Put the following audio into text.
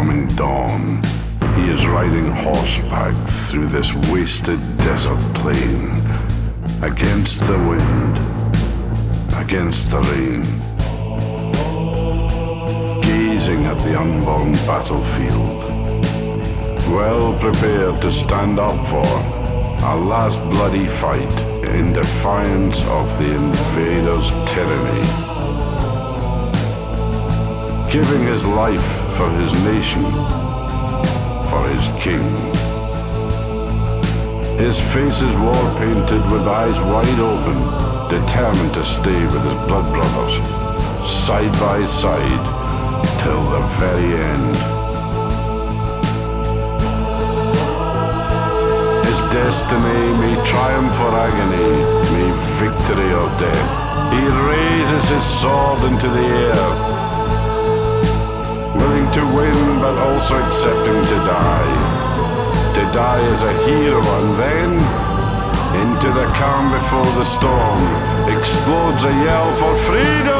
coming dawn, he is riding horseback through this wasted desert plain, against the wind, against the rain, gazing at the unborn battlefield, well prepared to stand up for a last bloody fight in defiance of the invader's tyranny. Giving his life for his nation, for his king. His face is war painted with eyes wide open, determined to stay with his blood brothers, side by side, till the very end. His destiny may triumph or agony, may victory or death. He raises his sword into the air, to win but also accepting to die. To die as a hero and then, into the calm before the storm, explodes a yell for freedom!